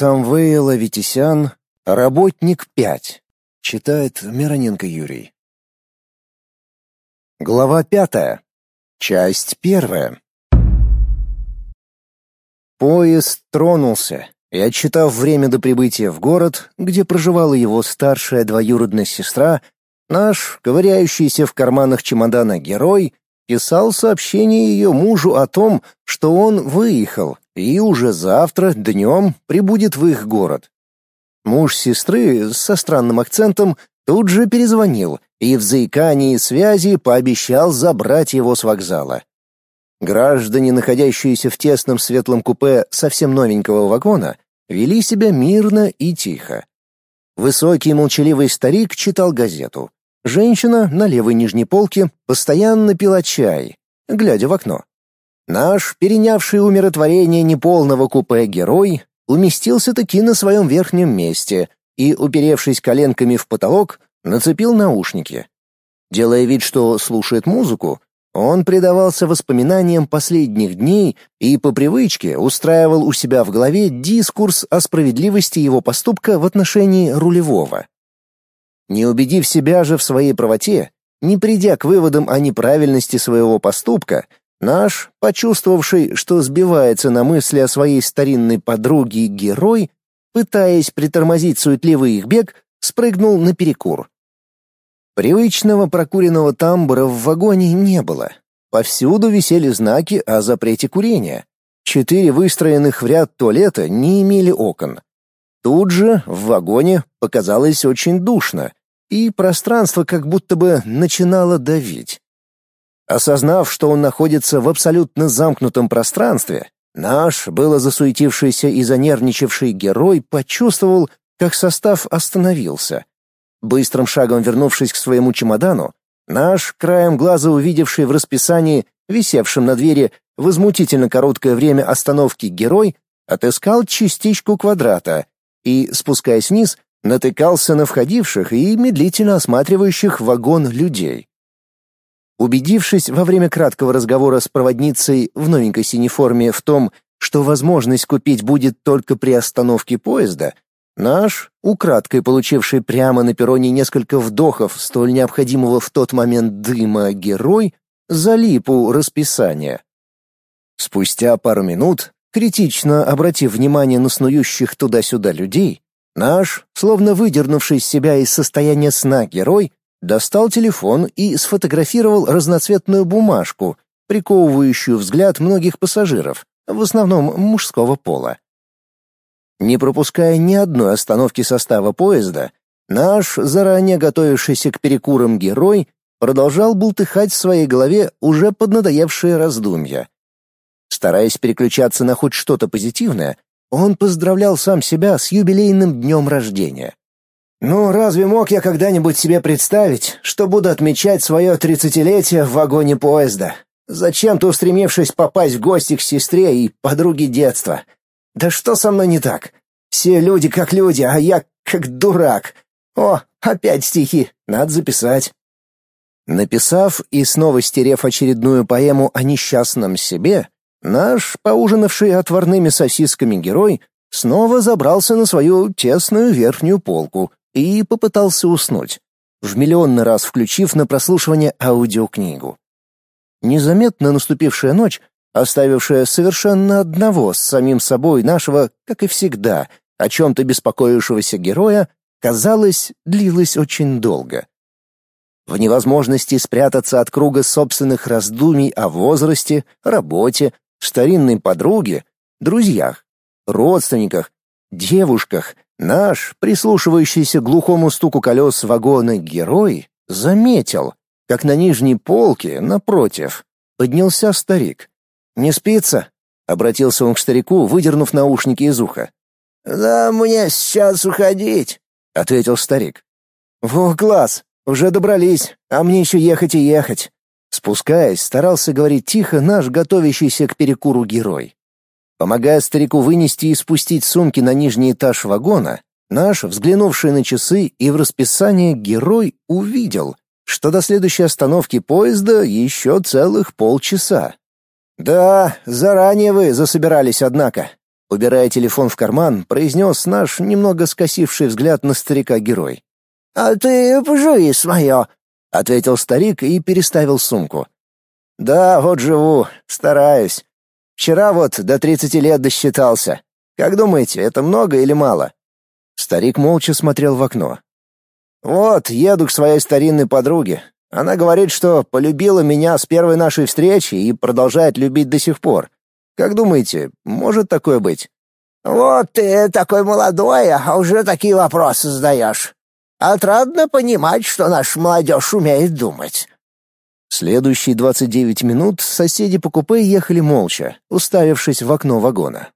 Самвейл Аветисян, работник 5. Читает Мироненко Юрий. Глава пятая. Часть первая. Поезд тронулся, и, отсчитав время до прибытия в город, где проживала его старшая двоюродная сестра, наш, ковыряющийся в карманах чемодана герой, писал сообщение ее мужу о том, что он выехал и уже завтра днем прибудет в их город. Муж сестры со странным акцентом тут же перезвонил и в заикании связи пообещал забрать его с вокзала. Граждане, находящиеся в тесном светлом купе совсем новенького вагона, вели себя мирно и тихо. Высокий молчаливый старик читал газету. Женщина на левой нижней полке постоянно пила чай, глядя в окно. Наш, перенявший умиротворение неполного купе герой, уместился таки на своем верхнем месте и, уперевшись коленками в потолок, нацепил наушники. Делая вид, что слушает музыку, он предавался воспоминаниям последних дней и по привычке устраивал у себя в голове дискурс о справедливости его поступка в отношении рулевого. Не убедив себя же в своей правоте, не придя к выводам о неправильности своего поступка, наш, почувствовавший, что сбивается на мысли о своей старинной подруге герой, пытаясь притормозить суетливый их бег, спрыгнул на перекур. Привычного прокуренного тамбура в вагоне не было. Повсюду висели знаки о запрете курения. Четыре выстроенных в ряд туалета не имели окон. Тут же в вагоне показалось очень душно, и пространство как будто бы начинало давить. Осознав, что он находится в абсолютно замкнутом пространстве, наш, было засуетившийся и занервничавший герой почувствовал, как состав остановился. Быстрым шагом вернувшись к своему чемодану, наш, краем глаза увидевший в расписании, висевшем на двери, возмутительно короткое время остановки герой, отыскал частичку квадрата и, спускаясь вниз, натыкался на входивших и медлительно осматривающих вагон людей. Убедившись во время краткого разговора с проводницей в новенькой синей форме в том, что возможность купить будет только при остановке поезда, наш, украдкой получивший прямо на перроне несколько вдохов столь необходимого в тот момент дыма герой, залип у расписания. Спустя пару минут, критично обратив внимание на снующих туда-сюда людей, Наш, словно выдернувший себя из состояния сна герой, достал телефон и сфотографировал разноцветную бумажку, приковывающую взгляд многих пассажиров, в основном мужского пола. Не пропуская ни одной остановки состава поезда, наш, заранее готовившийся к перекурам герой, продолжал бултыхать в своей голове уже поднадоевшие раздумья. Стараясь переключаться на хоть что-то позитивное, он поздравлял сам себя с юбилейным днем рождения. «Ну, разве мог я когда-нибудь себе представить, что буду отмечать свое тридцатилетие в вагоне поезда? Зачем-то устремившись попасть в гости к сестре и подруге детства? Да что со мной не так? Все люди как люди, а я как дурак. О, опять стихи, надо записать». Написав и снова стерев очередную поэму о несчастном себе, Наш, поужинавший отварными сосисками герой, снова забрался на свою тесную верхнюю полку и попытался уснуть, в миллионный раз включив на прослушивание аудиокнигу. Незаметно наступившая ночь, оставившая совершенно одного с самим собой нашего, как и всегда, о чем-то беспокоившегося героя, казалось, длилась очень долго. В невозможности спрятаться от круга собственных раздумий о возрасте, работе, старинной подруге, друзьях, родственниках, девушках, наш, прислушивающийся к глухому стуку колес вагона герой, заметил, как на нижней полке, напротив, поднялся старик. «Не спится?» — обратился он к старику, выдернув наушники из уха. «Да мне сейчас уходить», — ответил старик. «Во, глаз, уже добрались, а мне еще ехать и ехать. Спускаясь, старался говорить тихо наш готовящийся к перекуру герой. Помогая старику вынести и спустить сумки на нижний этаж вагона, наш, взглянувший на часы и в расписание герой, увидел, что до следующей остановки поезда еще целых полчаса. «Да, заранее вы засобирались, однако», убирая телефон в карман, произнес наш немного скосивший взгляд на старика-герой. «А ты поживи свое», — ответил старик и переставил сумку. «Да, вот живу, стараюсь. Вчера вот до тридцати лет досчитался. Как думаете, это много или мало?» Старик молча смотрел в окно. «Вот, еду к своей старинной подруге. Она говорит, что полюбила меня с первой нашей встречи и продолжает любить до сих пор. Как думаете, может такое быть?» «Вот ты такой молодой, а уже такие вопросы задаешь. Отрадно понимать, что наша молодежь умеет думать». Следующие двадцать девять минут соседи по купе ехали молча, уставившись в окно вагона.